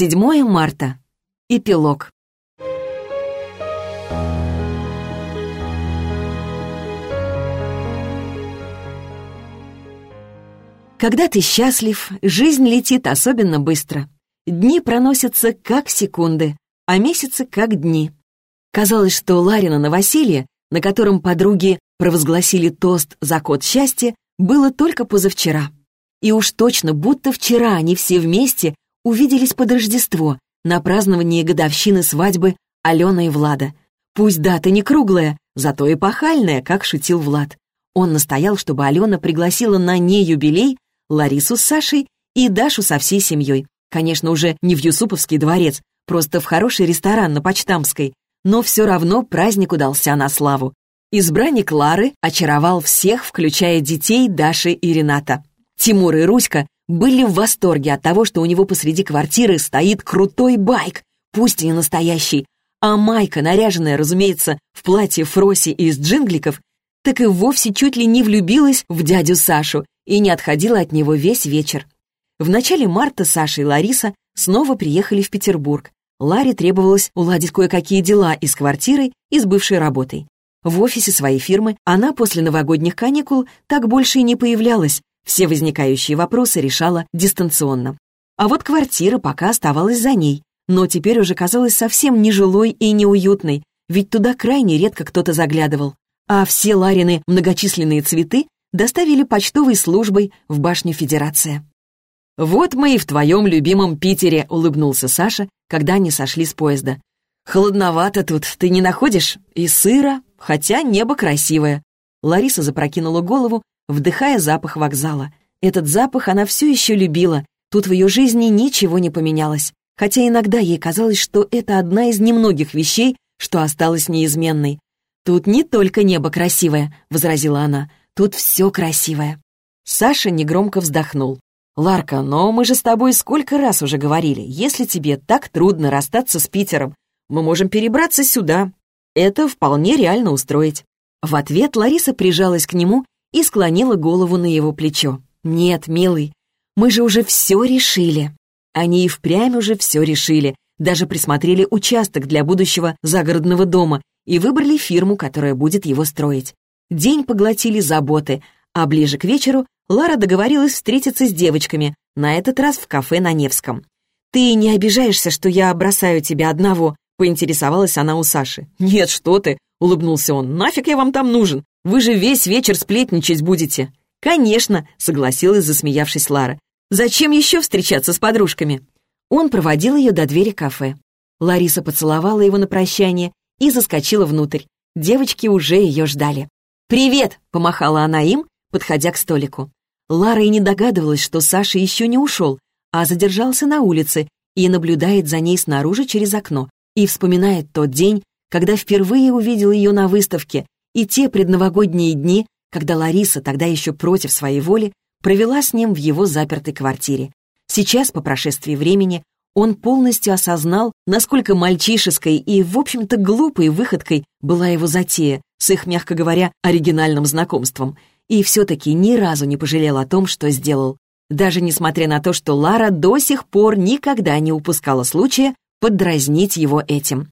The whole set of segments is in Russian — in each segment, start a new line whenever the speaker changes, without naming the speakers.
7 марта. Эпилог. Когда ты счастлив, жизнь летит особенно быстро. Дни проносятся как секунды, а месяцы как дни. Казалось, что Ларина новоселье, на котором подруги провозгласили тост за код счастья, было только позавчера. И уж точно, будто вчера они все вместе увиделись под Рождество на праздновании годовщины свадьбы Алены и Влада. Пусть дата не круглая, зато эпохальная, как шутил Влад. Он настоял, чтобы Алена пригласила на не юбилей Ларису с Сашей и Дашу со всей семьей. Конечно, уже не в Юсуповский дворец, просто в хороший ресторан на Почтамской, но все равно праздник удался на славу. Избранник Лары очаровал всех, включая детей Даши и Рената. Тимур и Руська были в восторге от того, что у него посреди квартиры стоит крутой байк, пусть и не настоящий, а Майка, наряженная, разумеется, в платье Фроси из джингликов, так и вовсе чуть ли не влюбилась в дядю Сашу и не отходила от него весь вечер. В начале марта Саша и Лариса снова приехали в Петербург. Ларе требовалось уладить кое-какие дела и с квартирой, и с бывшей работой. В офисе своей фирмы она после новогодних каникул так больше и не появлялась, все возникающие вопросы решала дистанционно. А вот квартира пока оставалась за ней, но теперь уже казалась совсем нежилой и неуютной, ведь туда крайне редко кто-то заглядывал. А все Ларины многочисленные цветы доставили почтовой службой в башню Федерация. «Вот мы и в твоем любимом Питере», — улыбнулся Саша, когда они сошли с поезда. «Холодновато тут, ты не находишь? И сыро, хотя небо красивое». Лариса запрокинула голову вдыхая запах вокзала. Этот запах она все еще любила. Тут в ее жизни ничего не поменялось. Хотя иногда ей казалось, что это одна из немногих вещей, что осталась неизменной. «Тут не только небо красивое», — возразила она. «Тут все красивое». Саша негромко вздохнул. «Ларка, но мы же с тобой сколько раз уже говорили, если тебе так трудно расстаться с Питером, мы можем перебраться сюда. Это вполне реально устроить». В ответ Лариса прижалась к нему и склонила голову на его плечо. «Нет, милый, мы же уже все решили». Они и впрямь уже все решили, даже присмотрели участок для будущего загородного дома и выбрали фирму, которая будет его строить. День поглотили заботы, а ближе к вечеру Лара договорилась встретиться с девочками, на этот раз в кафе на Невском. «Ты не обижаешься, что я бросаю тебя одного?» — поинтересовалась она у Саши. «Нет, что ты!» — улыбнулся он. «Нафиг я вам там нужен? Вы же весь вечер сплетничать будете». «Конечно», — согласилась, засмеявшись Лара. «Зачем еще встречаться с подружками?» Он проводил ее до двери кафе. Лариса поцеловала его на прощание и заскочила внутрь. Девочки уже ее ждали. «Привет!» — помахала она им, подходя к столику. Лара и не догадывалась, что Саша еще не ушел, а задержался на улице и наблюдает за ней снаружи через окно и вспоминает тот день, когда впервые увидел ее на выставке и те предновогодние дни, когда Лариса, тогда еще против своей воли, провела с ним в его запертой квартире. Сейчас, по прошествии времени, он полностью осознал, насколько мальчишеской и, в общем-то, глупой выходкой была его затея с их, мягко говоря, оригинальным знакомством, и все-таки ни разу не пожалел о том, что сделал. Даже несмотря на то, что Лара до сих пор никогда не упускала случая поддразнить его этим.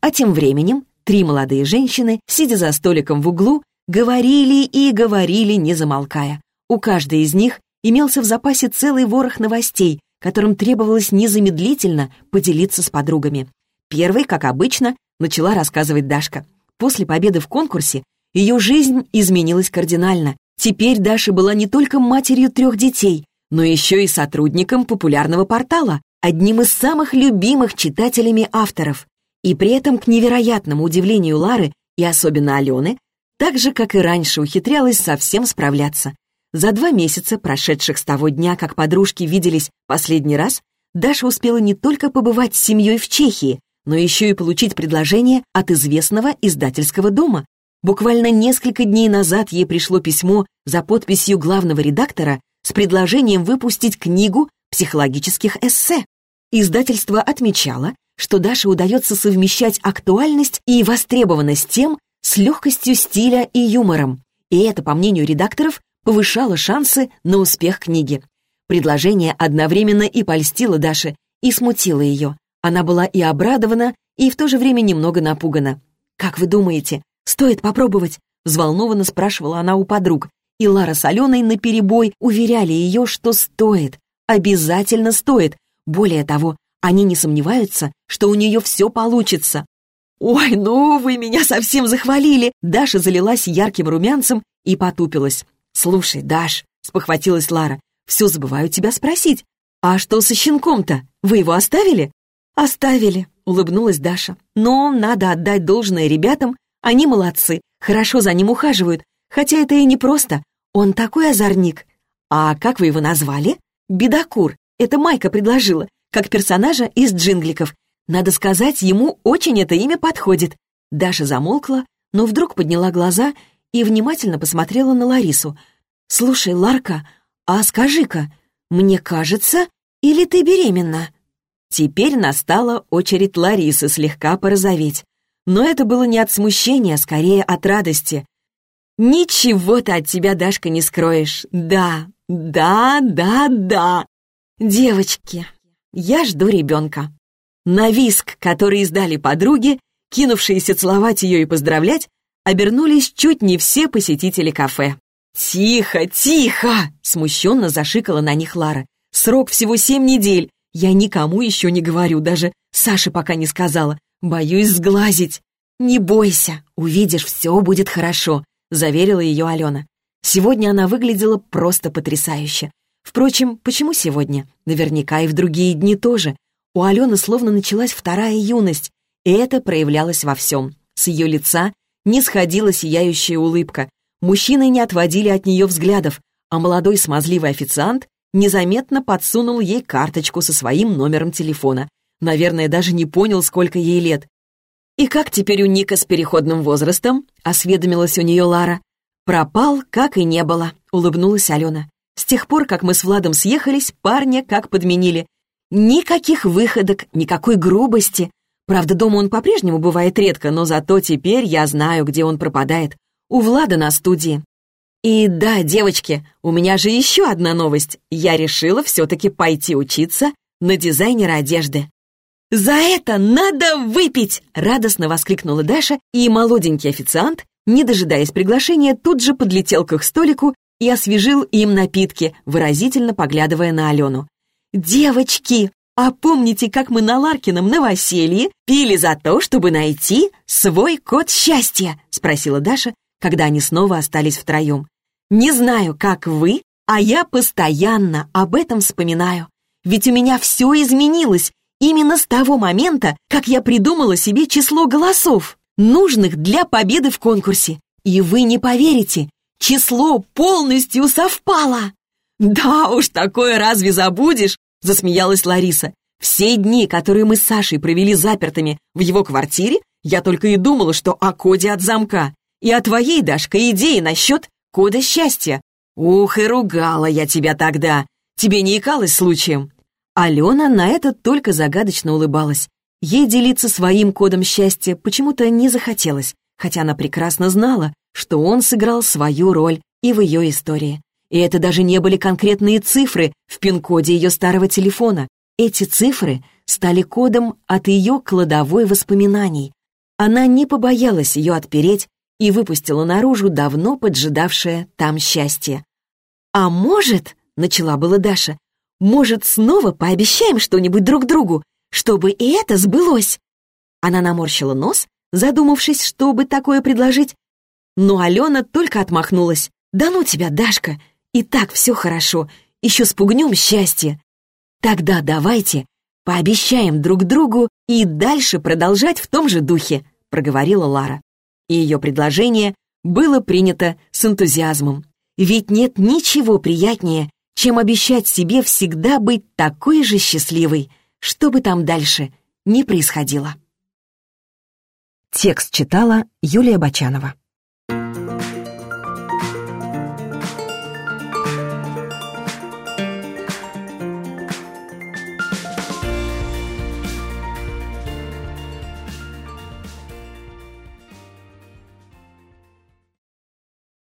А тем временем Три молодые женщины, сидя за столиком в углу, говорили и говорили, не замолкая. У каждой из них имелся в запасе целый ворох новостей, которым требовалось незамедлительно поделиться с подругами. Первой, как обычно, начала рассказывать Дашка. После победы в конкурсе ее жизнь изменилась кардинально. Теперь Даша была не только матерью трех детей, но еще и сотрудником популярного портала, одним из самых любимых читателями авторов. И при этом, к невероятному удивлению Лары и особенно Алены, так же, как и раньше, ухитрялась совсем справляться. За два месяца, прошедших с того дня, как подружки виделись последний раз, Даша успела не только побывать с семьей в Чехии, но еще и получить предложение от известного издательского дома. Буквально несколько дней назад ей пришло письмо за подписью главного редактора с предложением выпустить книгу психологических эссе. Издательство отмечало, что Даше удается совмещать актуальность и востребованность тем с легкостью стиля и юмором. И это, по мнению редакторов, повышало шансы на успех книги. Предложение одновременно и польстило Даше, и смутило ее. Она была и обрадована, и в то же время немного напугана. «Как вы думаете, стоит попробовать?» — взволнованно спрашивала она у подруг. И Лара с Аленой наперебой уверяли ее, что стоит, обязательно стоит. Более того, они не сомневаются, что у нее все получится. «Ой, ну вы меня совсем захвалили!» Даша залилась ярким румянцем и потупилась. «Слушай, Даш», — спохватилась Лара, — «все забываю тебя спросить. А что со щенком-то? Вы его оставили?» «Оставили», — улыбнулась Даша. «Но надо отдать должное ребятам. Они молодцы, хорошо за ним ухаживают. Хотя это и непросто. Он такой озорник. А как вы его назвали? Бедокур. Это Майка предложила, как персонажа из джингликов. Надо сказать, ему очень это имя подходит. Даша замолкла, но вдруг подняла глаза и внимательно посмотрела на Ларису. «Слушай, Ларка, а скажи-ка, мне кажется, или ты беременна?» Теперь настала очередь Ларисы слегка порозоветь. Но это было не от смущения, а скорее от радости. «Ничего ты от тебя, Дашка, не скроешь. Да, да, да, да. Девочки, я жду ребенка». На виск, который издали подруги, кинувшиеся целовать ее и поздравлять, обернулись чуть не все посетители кафе. «Тихо, тихо!» — смущенно зашикала на них Лара. «Срок всего семь недель. Я никому еще не говорю, даже Саше пока не сказала. Боюсь сглазить». «Не бойся, увидишь, все будет хорошо», — заверила ее Алена. Сегодня она выглядела просто потрясающе. Впрочем, почему сегодня? Наверняка и в другие дни тоже. У Алены словно началась вторая юность, и это проявлялось во всем. С ее лица не сходила сияющая улыбка. Мужчины не отводили от нее взглядов, а молодой смазливый официант незаметно подсунул ей карточку со своим номером телефона. Наверное, даже не понял, сколько ей лет. «И как теперь у Ника с переходным возрастом?» — осведомилась у нее Лара. «Пропал, как и не было», — улыбнулась Алена. «С тех пор, как мы с Владом съехались, парня как подменили. Никаких выходок, никакой грубости. Правда, дома он по-прежнему бывает редко, но зато теперь я знаю, где он пропадает. У Влада на студии. И да, девочки, у меня же еще одна новость. Я решила все-таки пойти учиться на дизайнера одежды. «За это надо выпить!» — радостно воскликнула Даша, и молоденький официант, не дожидаясь приглашения, тут же подлетел к их столику и освежил им напитки, выразительно поглядывая на Алену. «Девочки, а помните, как мы на Ларкином новоселье пили за то, чтобы найти свой код счастья?» — спросила Даша, когда они снова остались втроем. «Не знаю, как вы, а я постоянно об этом вспоминаю. Ведь у меня все изменилось именно с того момента, как я придумала себе число голосов, нужных для победы в конкурсе. И вы не поверите, число полностью совпало!» «Да уж, такое разве забудешь?» — засмеялась Лариса. «Все дни, которые мы с Сашей провели запертыми в его квартире, я только и думала, что о коде от замка. И о твоей, Дашка, идее насчет кода счастья. Ух, и ругала я тебя тогда. Тебе не икалось случаем?» Алена на это только загадочно улыбалась. Ей делиться своим кодом счастья почему-то не захотелось, хотя она прекрасно знала, что он сыграл свою роль и в ее истории. И это даже не были конкретные цифры в пин-коде ее старого телефона. Эти цифры стали кодом от ее кладовой воспоминаний. Она не побоялась ее отпереть и выпустила наружу давно поджидавшее там счастье. «А может, — начала была Даша, — может, снова пообещаем что-нибудь друг другу, чтобы и это сбылось?» Она наморщила нос, задумавшись, чтобы такое предложить, но Алена только отмахнулась. «Да ну тебя, Дашка, и так все хорошо, еще спугнем счастье. Тогда давайте пообещаем друг другу и дальше продолжать в том же духе», — проговорила Лара. И ее предложение было принято с энтузиазмом. Ведь нет ничего приятнее, чем обещать себе всегда быть такой же счастливой, что бы там дальше ни происходило. Текст читала Юлия Бочанова.